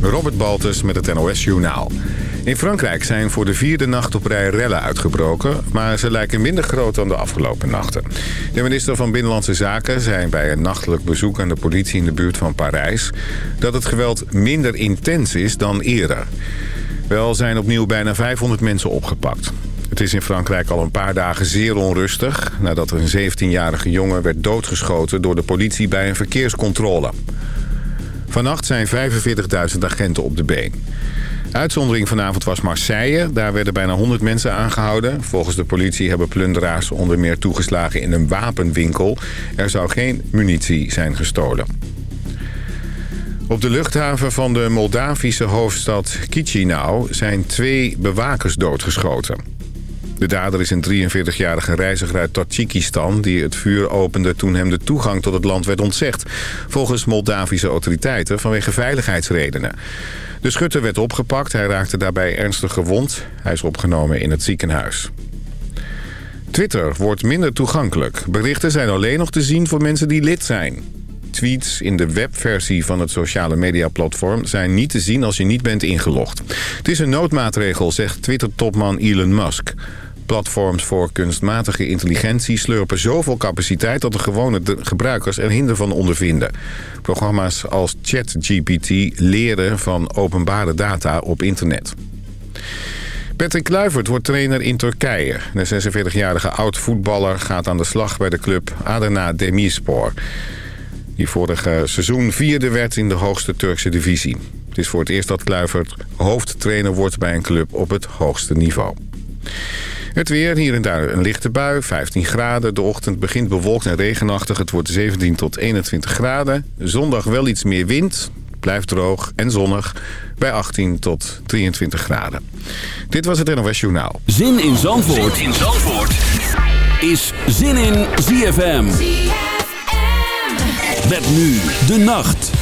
Robert Baltus met het NOS Journaal. In Frankrijk zijn voor de vierde nacht op rij rellen uitgebroken... maar ze lijken minder groot dan de afgelopen nachten. De minister van Binnenlandse Zaken zei bij een nachtelijk bezoek aan de politie in de buurt van Parijs... dat het geweld minder intens is dan eerder. Wel zijn opnieuw bijna 500 mensen opgepakt. Het is in Frankrijk al een paar dagen zeer onrustig... nadat een 17-jarige jongen werd doodgeschoten door de politie bij een verkeerscontrole. Vannacht zijn 45.000 agenten op de been. Uitzondering vanavond was Marseille. Daar werden bijna 100 mensen aangehouden. Volgens de politie hebben plunderaars onder meer toegeslagen in een wapenwinkel. Er zou geen munitie zijn gestolen. Op de luchthaven van de Moldavische hoofdstad Chisinau zijn twee bewakers doodgeschoten. De dader is een 43-jarige reiziger uit Tajikistan... die het vuur opende toen hem de toegang tot het land werd ontzegd. Volgens Moldavische autoriteiten vanwege veiligheidsredenen. De schutter werd opgepakt. Hij raakte daarbij ernstig gewond. Hij is opgenomen in het ziekenhuis. Twitter wordt minder toegankelijk. Berichten zijn alleen nog te zien voor mensen die lid zijn. Tweets in de webversie van het sociale mediaplatform zijn niet te zien als je niet bent ingelogd. Het is een noodmaatregel, zegt Twitter-topman Elon Musk. Platforms voor kunstmatige intelligentie slurpen zoveel capaciteit... dat de gewone gebruikers er hinder van ondervinden. Programma's als ChatGPT leren van openbare data op internet. Patrick Kluivert wordt trainer in Turkije. De 46-jarige oud-voetballer gaat aan de slag bij de club Adana Demirspor... die vorige seizoen vierde werd in de hoogste Turkse divisie. Het is voor het eerst dat Kluivert hoofdtrainer wordt bij een club op het hoogste niveau. Het weer, hier en daar een lichte bui, 15 graden. De ochtend begint bewolkt en regenachtig. Het wordt 17 tot 21 graden. Zondag wel iets meer wind. Blijft droog en zonnig bij 18 tot 23 graden. Dit was het NOS Journaal. Zin in Zandvoort, zin in Zandvoort. is Zin in ZFM. ZFM. Met nu de nacht.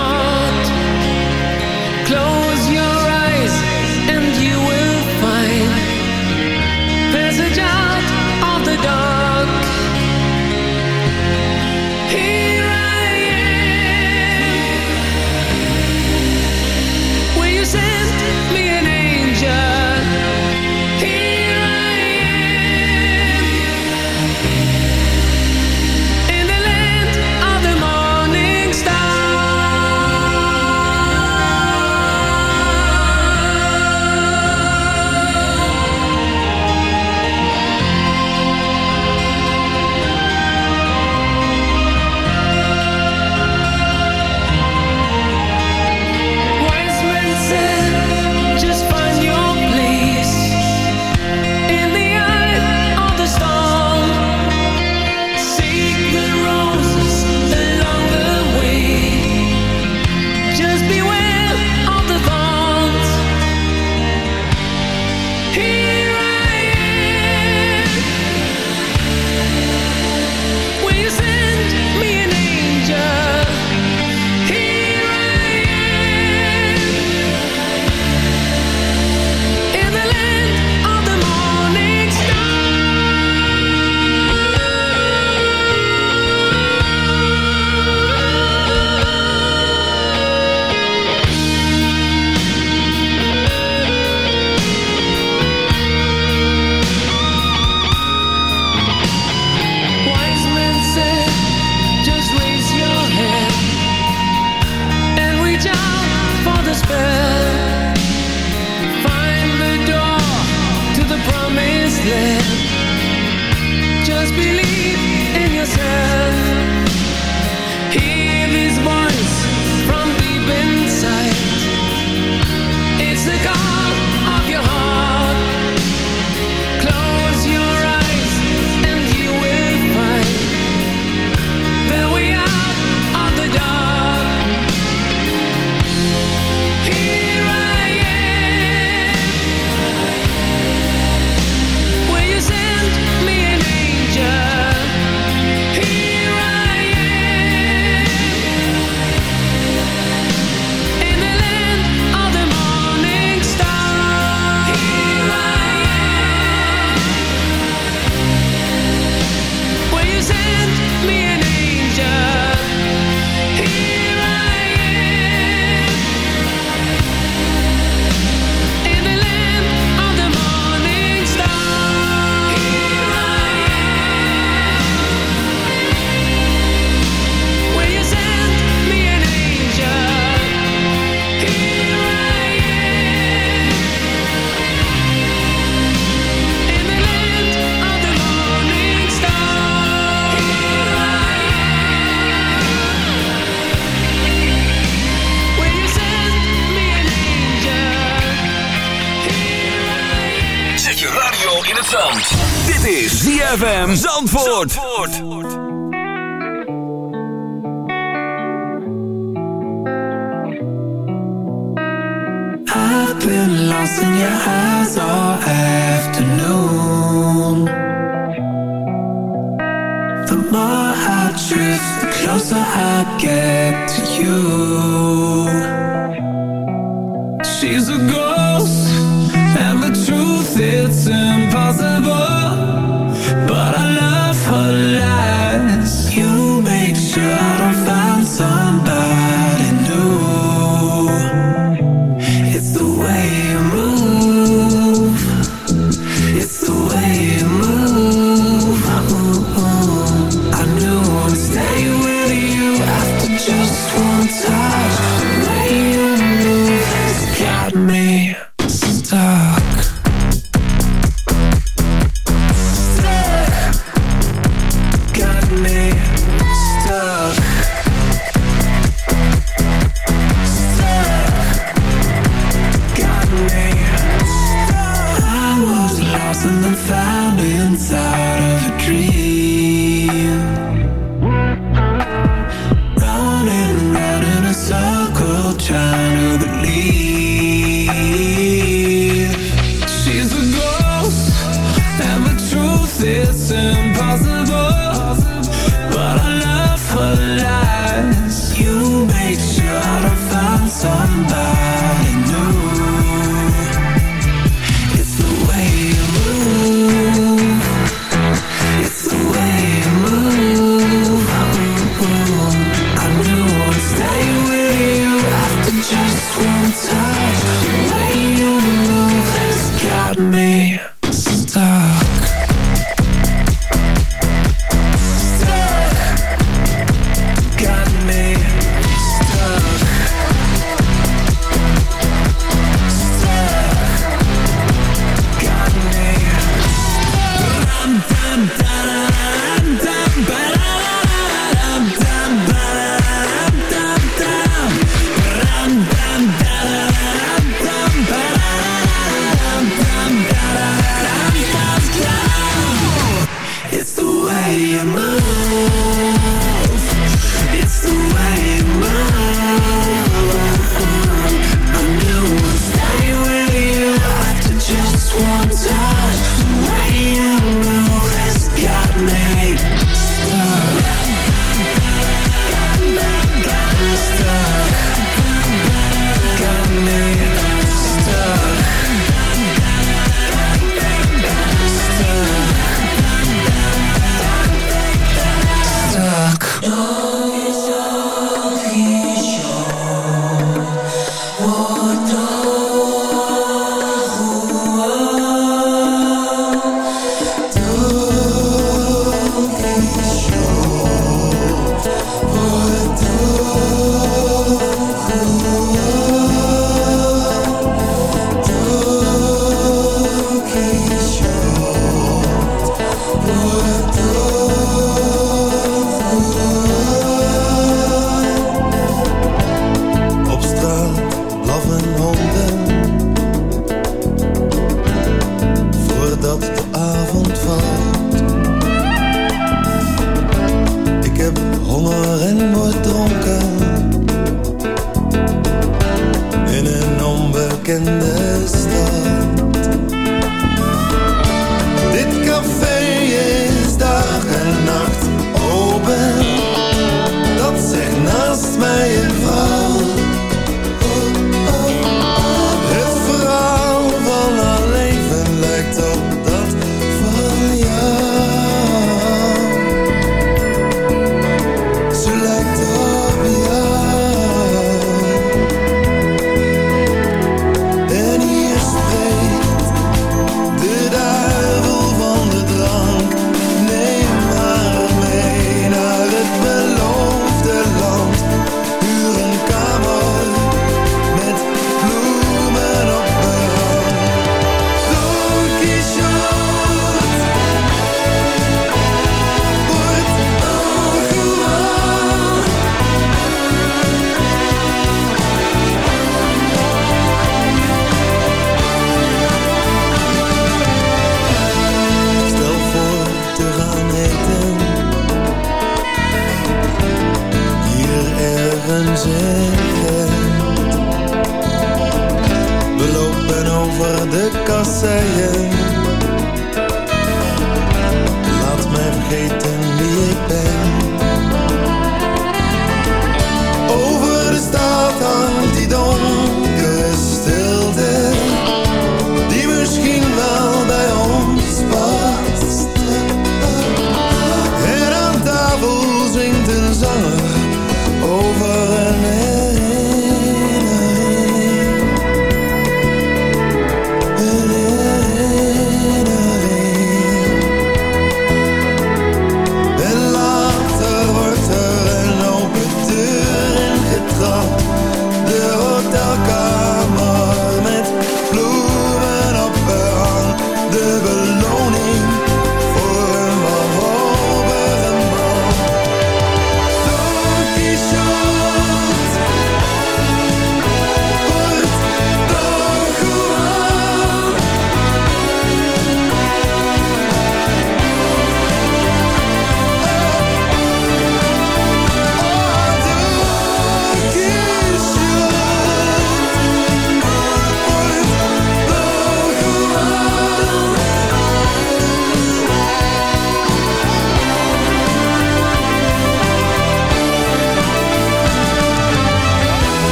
Zandvoort. Dit is ZFM Zandvoort. Zandvoort. I've been lost in your eyes all afternoon. The more I drift, the closer I get to you.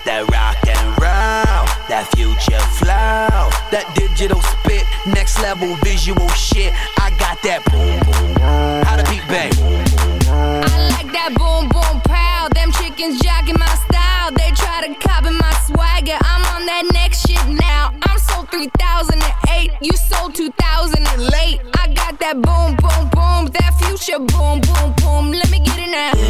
got that rock and roll, that future flow, that digital spit, next level visual shit. I got that boom boom. How to beat bang. I like that boom boom pow. Them chickens jacking my style. They try to copy my swagger. I'm on that next shit now. I'm sold 3008. You sold 2000 and late. I got that boom boom boom. That future boom boom boom. Let me get it now.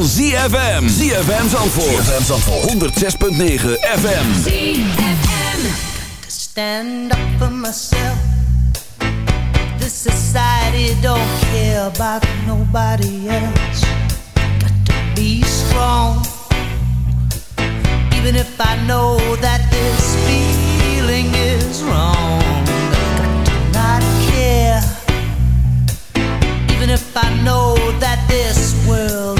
Van ZFM. ZFM Zandvoort. ZFM Zandvoort. 106.9 FM. stand up for myself. This society don't care about nobody else. Got to be strong, even if I know that this feeling is wrong. Got to not care, even if I know that this world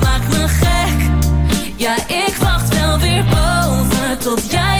me vast, maak me gek. Ja, ik wacht wel weer boven, tot jij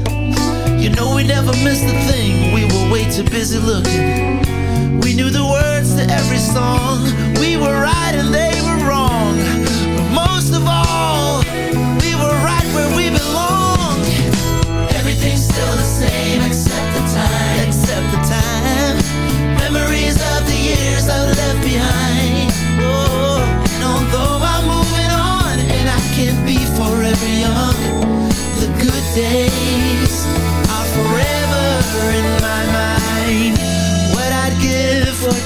You know we never missed a thing, we were way too busy looking. We knew the words to every song, we were right and they were wrong. But most of all, we were right where we belong. Everything's still the same except the time, except the time. Memories of the years I've left behind. Oh, and although I'm moving on and I can't be forever young, the good days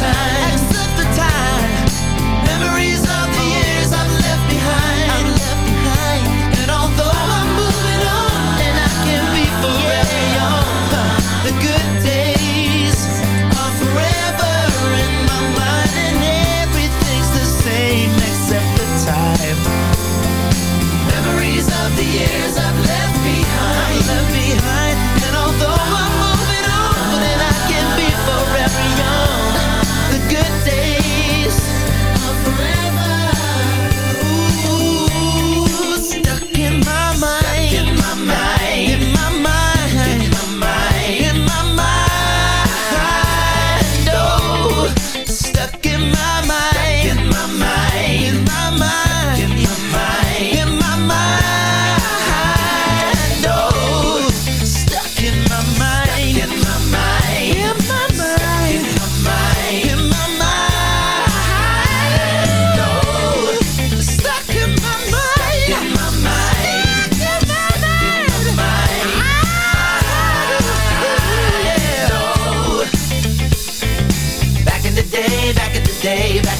Time,